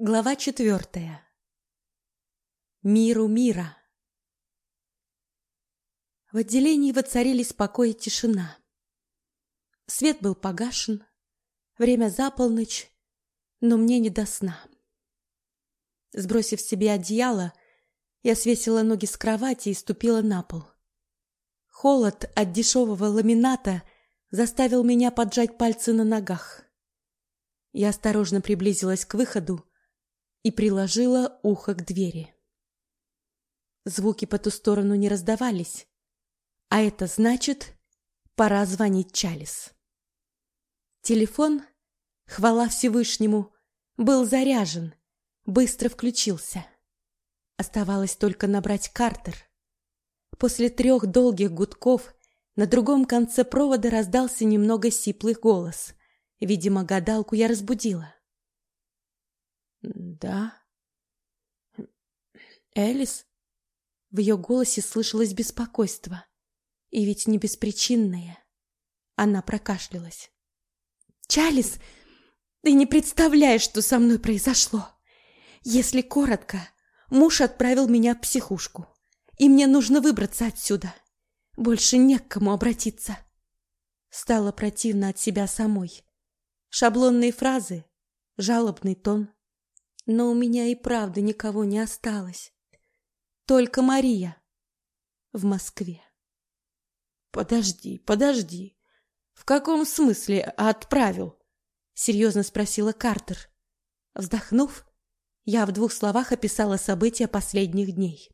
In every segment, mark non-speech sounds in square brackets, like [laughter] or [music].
Глава четвертая. Миру мира. В отделении воцарились покой и тишина. Свет был погашен, время за полночь, но мне не до сна. Сбросив себе одеяло, я свесила ноги с кровати и ступила на пол. Холод от дешевого ламината заставил меня поджать пальцы на ногах. Я осторожно приблизилась к выходу, и приложила ухо к двери. Звуки по ту сторону не раздавались, а это значит, пора звонить Чалис. Телефон, хвала Всевышнему, был заряжен, быстро включился. Оставалось только набрать Картер. После трех долгих гудков на другом конце провода раздался немного сиплый голос. Видимо, гадалку я разбудила. Да. Элис? В ее голосе слышалось беспокойство. И ведь не беспричинное. Она прокашлялась. Чалис, ты не представляешь, что со мной произошло. Если коротко, муж отправил меня в психушку. И мне нужно выбраться отсюда. Больше не к кому обратиться. Стало противно от себя самой. Шаблонные фразы, жалобный тон. Но у меня и правда никого не осталось. Только Мария в Москве. Подожди, подожди. В каком смысле отправил? серьезно спросила Картер. Вздохнув, я в двух словах описала события последних дней.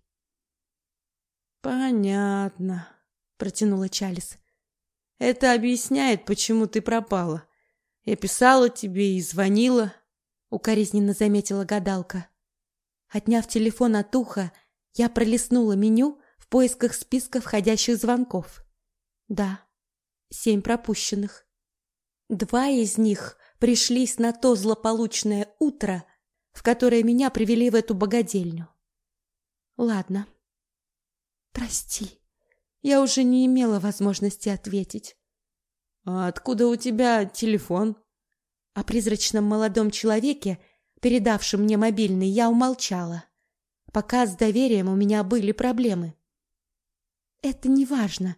Понятно, протянула Чалис. Это объясняет, почему ты пропала. Я писала тебе и звонила, укоризненно заметила гадалка. Отняв телефон от уха, я пролистнула меню в поисках списка входящих звонков. Да, семь пропущенных. Два из них пришлись на то злополучное утро, в которое меня привели в эту богадельню. Ладно. Прости, я уже не имела возможности ответить. А откуда у тебя телефон? О призрачном молодом человеке, передавшем мне мобильный, я умолчала. Пока с доверием у меня были проблемы. Это не важно.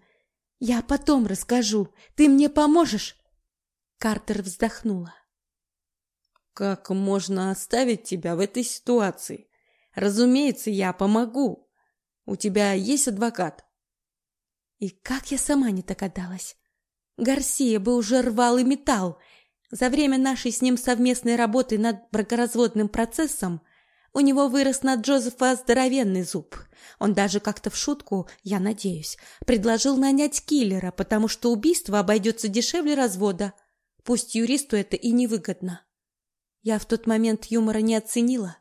Я потом расскажу. Ты мне поможешь? Картер вздохнула. Как можно оставить тебя в этой ситуации? Разумеется, я помогу. У тебя есть адвокат? И как я сама не догадалась. Гарсия бы уже рвал и металл, за время нашей с ним совместной работы над бракоразводным процессом у него вырос на Джозефа здоровенный зуб. Он даже как-то в шутку, я надеюсь, предложил нанять киллера, потому что убийство обойдется дешевле развода. Пусть юристу это и невыгодно. Я в тот момент юмора не оценила,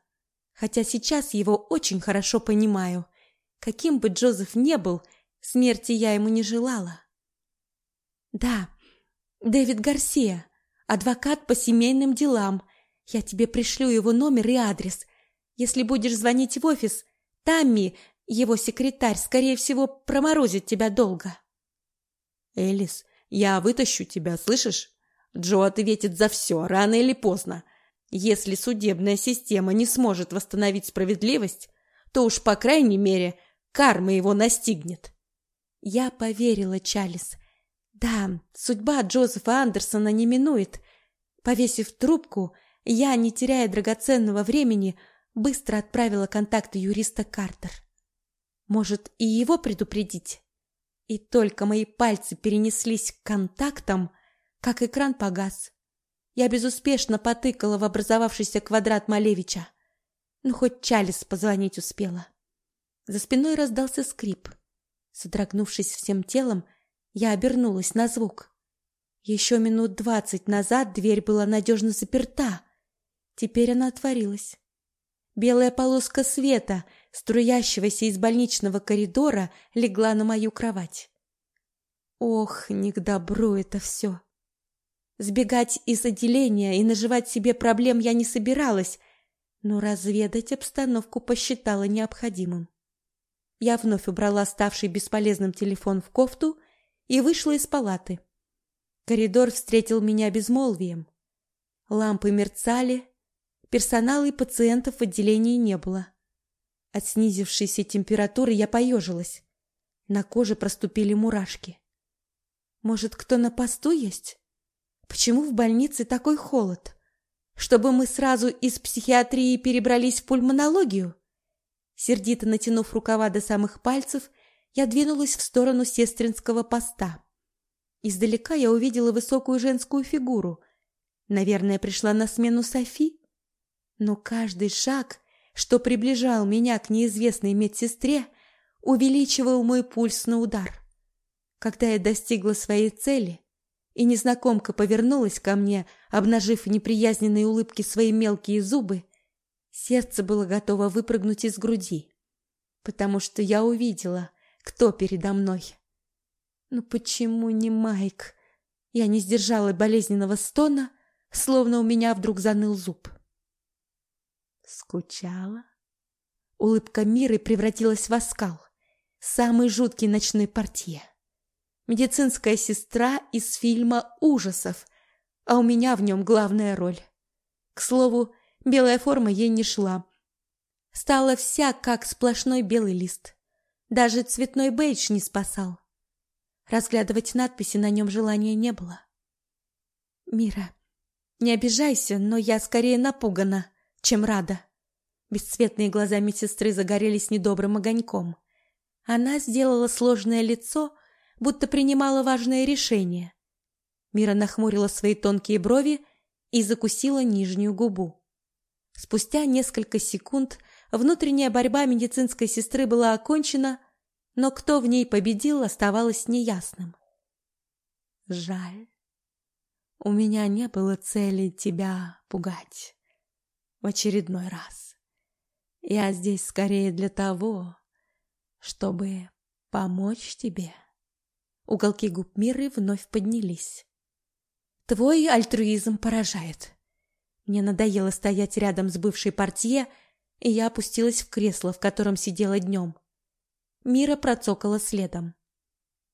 хотя сейчас его очень хорошо понимаю. Каким бы Джозеф не был, смерти я ему не желала. Да, Дэвид Гарсия, Адвокат по семейным делам. Я тебе пришлю его номер и адрес. Если будешь звонить в офис, Тамми, его секретарь, скорее всего, проморозит тебя долго. Элис, я вытащу тебя, слышишь? Джо ответит за все, рано или поздно. Если судебная система не сможет восстановить справедливость, то уж, по крайней мере, карма его настигнет. Я поверила Чалис. Да, судьба Джозефа Андерсона не минует. Повесив трубку, я, не теряя драгоценного времени, быстро отправила контакты юриста Картер. Может, и его предупредить? И только мои пальцы перенеслись к контактам, как экран погас. Я безуспешно потыкала в образовавшийся квадрат Малевича. Ну, хоть Чалис позвонить успела. За спиной раздался скрип. Содрогнувшись всем телом, я обернулась на звук. Еще минут двадцать назад дверь была надежно заперта. Теперь она отворилась. Белая полоска света, струящегося из больничного коридора, легла на мою кровать. Ох, не к добру это все. Сбегать из отделения и наживать себе проблем я не собиралась, но разведать обстановку посчитала необходимым. Я вновь убрала ставший бесполезным телефон в кофту и вышла из палаты. Коридор встретил меня безмолвием. Лампы мерцали, Персонала и пациентов в отделении не было. От снизившейся температуры я поежилась. На коже проступили мурашки. Может, кто на посту есть? Почему в больнице такой холод? Чтобы мы сразу из психиатрии перебрались в пульмонологию? Сердито натянув рукава до самых пальцев, я двинулась в сторону сестринского поста. Издалека я увидела высокую женскую фигуру. Наверное, пришла на смену Софи. Но каждый шаг, что приближал меня к неизвестной медсестре, увеличивал мой пульс на удар. Когда я достигла своей цели, и незнакомка повернулась ко мне, обнажив в неприязненной улыбке свои мелкие зубы, сердце было готово выпрыгнуть из груди, потому что я увидела, кто передо мной. Ну почему не Майк? Я не сдержала болезненного стона, словно у меня вдруг заныл зуб. Скучала? Улыбка Миры превратилась в оскал. Самый жуткий ночной портье. Медицинская сестра из фильма ужасов, а у меня в нем главная роль. К слову, белая форма ей не шла. Стала вся как сплошной белый лист. Даже цветной бейдж не спасал. Разглядывать надписи на нем желания не было. «Мира, не обижайся, но я скорее напугана, чем рада». Бесцветные глаза медсестры загорелись недобрым огоньком. Она сделала сложное лицо, будто принимала важное решение. Мира нахмурила свои тонкие брови и закусила нижнюю губу. Спустя несколько секунд внутренняя борьба медицинской сестры была окончена, но кто в ней победил, оставалось неясным. Жаль. У меня не было цели тебя пугать. В очередной раз. Я здесь скорее для того, чтобы помочь тебе. Уголки губ Миры вновь поднялись. Твой альтруизм поражает. Мне надоело стоять рядом с бывшей портье, и я опустилась в кресло, в котором сидела днем. Мира процокала следом.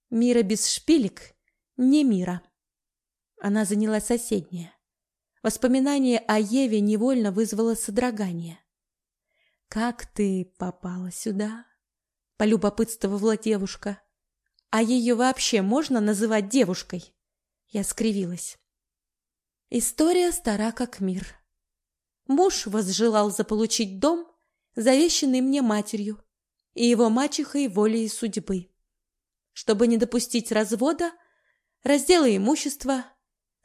Мира без шпилек — не Мира. Она заняла соседнее. Воспоминание о Еве невольно вызвало содрогание. «Как ты попала сюда?» — полюбопытствовала девушка. «А ее вообще можно называть девушкой?» Я скривилась. История стара как мир. Муж возжелал заполучить дом, завещанный мне матерью, и его мачехой волей судьбы. Чтобы не допустить развода, раздела имущества,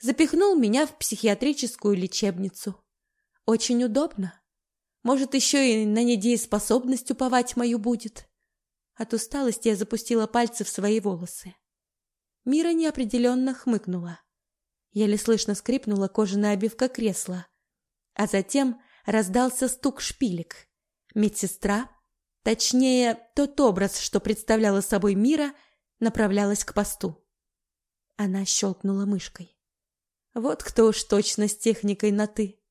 запихнул меня в психиатрическую лечебницу. Очень удобно. Может, еще и на недееспособность уповать мою будет. От усталости я запустила пальцы в свои волосы. Мира неопределенно хмыкнула. Еле слышно скрипнула кожаная обивка кресла. А затем раздался стук шпилек. Медсестра Точнее, тот образ, что представляла собой Мира, направлялась к посту. Она щелкнула мышкой. Вот кто уж точно с техникой на «ты».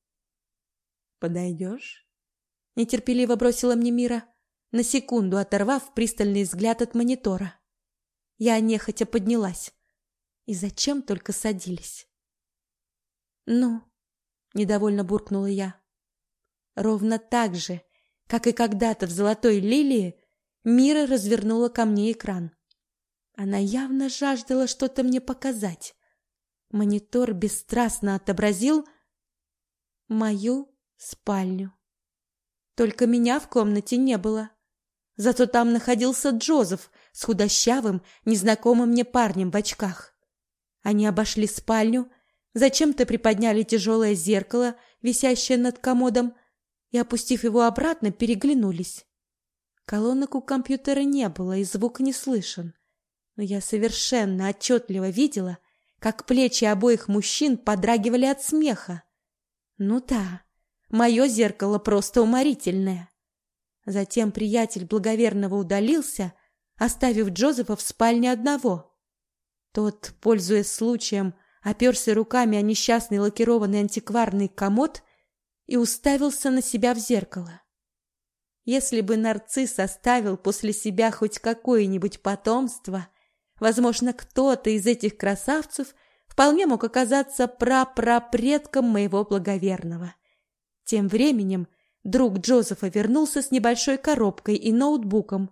«Подойдешь?» Нетерпеливо бросила мне Мира, на секунду оторвав пристальный взгляд от монитора. Я нехотя поднялась. И зачем только садились? «Ну?» — недовольно буркнула я. Ровно так же, как и когда-то в «Золотой лилии», Мира развернула ко мне экран. Она явно жаждала что-то мне показать. Монитор бесстрастно отобразил мою спальню. Только меня в комнате не было. Зато там находился Джозеф с худощавым, незнакомым мне парнем в очках. Они обошли спальню, зачем-то приподняли тяжелое зеркало, висящее над комодом, и, опустив его обратно, переглянулись. Колонок у компьютера не было, и звук не слышен. Но я совершенно отчетливо видела, как плечи обоих мужчин подрагивали от смеха. Ну да, мое зеркало просто уморительное. Затем приятель благоверного удалился, оставив Джозефа в спальне одного. Тот, пользуясь случаем, оперся руками о несчастный лакированный антикварный комод и уставился на себя в зеркало. Если бы нарцисс оставил после себя хоть какое-нибудь потомство, возможно, кто-то из этих красавцев вполне мог оказаться прапрапредком моего благоверного. Тем временем друг Джозефа вернулся с небольшой коробкой и ноутбуком.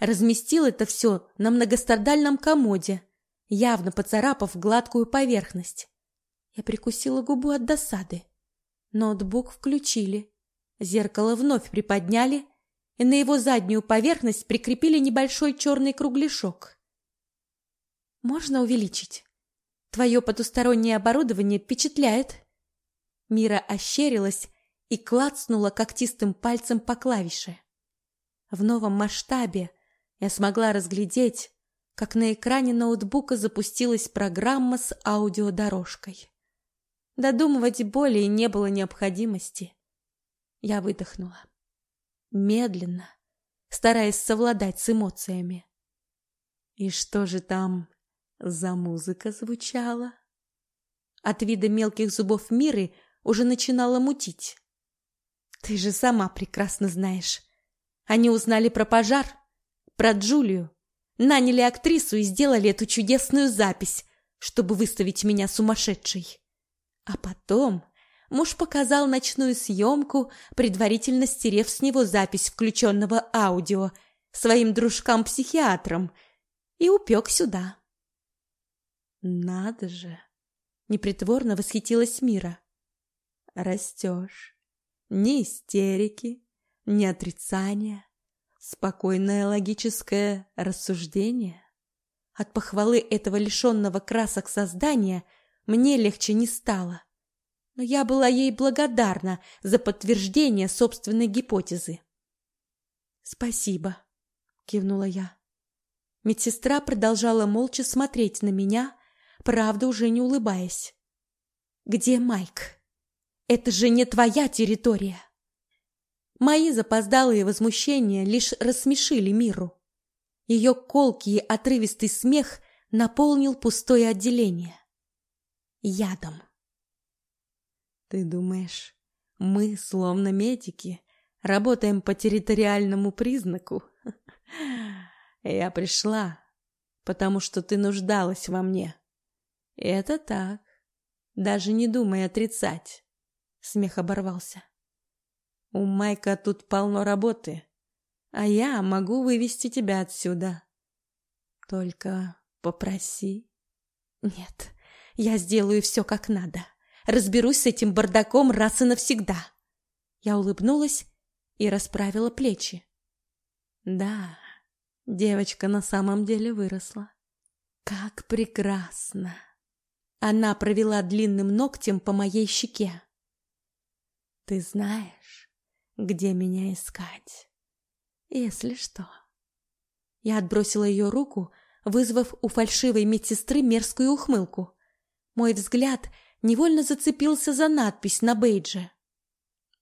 Разместил это все на многострадальном комоде, явно поцарапав гладкую поверхность. Я прикусила губу от досады. Ноутбук включили. Зеркало вновь приподняли, и на его заднюю поверхность прикрепили небольшой черный кругляшок. «Можно увеличить? Твое потустороннее оборудование впечатляет». Мира ощерилась и клацнула когтистым пальцем по клавише. В новом масштабе я смогла разглядеть, как на экране ноутбука запустилась программа с аудиодорожкой. Додумывать более не было необходимости. Я выдохнула. Медленно, стараясь совладать с эмоциями. И что же там за музыка звучала? От вида мелких зубов Миры уже начинала мутить. Ты же сама прекрасно знаешь. Они узнали про пожар, про Джулию, наняли актрису и сделали эту чудесную запись, чтобы выставить меня сумасшедшей. А потом муж показал ночную съемку, предварительно стерев с него запись включенного аудио своим дружкам-психиатрам, и упек сюда. «Надо же!» — непритворно восхитилась Мира. «Растешь. Ни истерики, ни отрицания. Спокойное логическое рассуждение. От похвалы этого лишенного красок создания мне легче не стало но я была ей благодарна за подтверждение собственной гипотезы. «Спасибо», — кивнула я. Медсестра продолжала молча смотреть на меня, правда уже не улыбаясь. «Где Майк? Это же не твоя территория!» Мои запоздалые возмущения лишь рассмешили Миру. Ее колкий отрывистый смех наполнил пустое отделение. Ядом. Ты думаешь, мы, словно медики, работаем по территориальному признаку? [laughs] Я пришла, потому что ты нуждалась во мне. Это так. Даже не думай отрицать. Смех оборвался. У Майка тут полно работы, а я могу вывести тебя отсюда. Только попроси. Нет, я сделаю все как надо разберусь с этим бардаком раз и навсегда. Я улыбнулась и расправила плечи. Да, девочка на самом деле выросла. Как прекрасно! Она провела длинным ногтем по моей щеке. Ты знаешь, где меня искать, если что. Я отбросила ее руку, вызвав у фальшивой медсестры мерзкую ухмылку. Мой взгляд невольно зацепился за надпись на бейдже.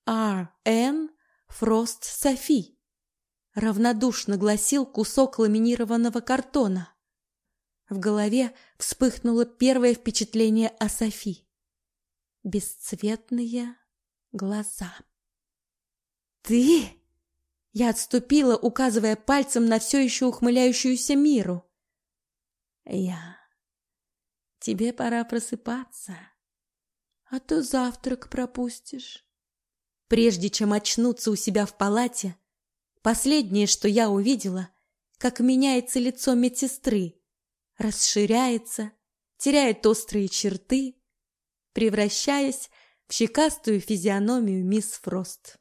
«Р.Н. Фрост Софи», — равнодушно гласил кусок ламинированного картона. В голове вспыхнуло первое впечатление о Софи. Бесцветные глаза. «Ты?» Я отступила, указывая пальцем на все еще ухмыляющуюся миру. «Я. Тебе пора просыпаться» а то завтрак пропустишь. Прежде чем очнуться у себя в палате, последнее, что я увидела, как меняется лицо медсестры, расширяется, теряет острые черты, превращаясь в щекастую физиономию мисс Фрост.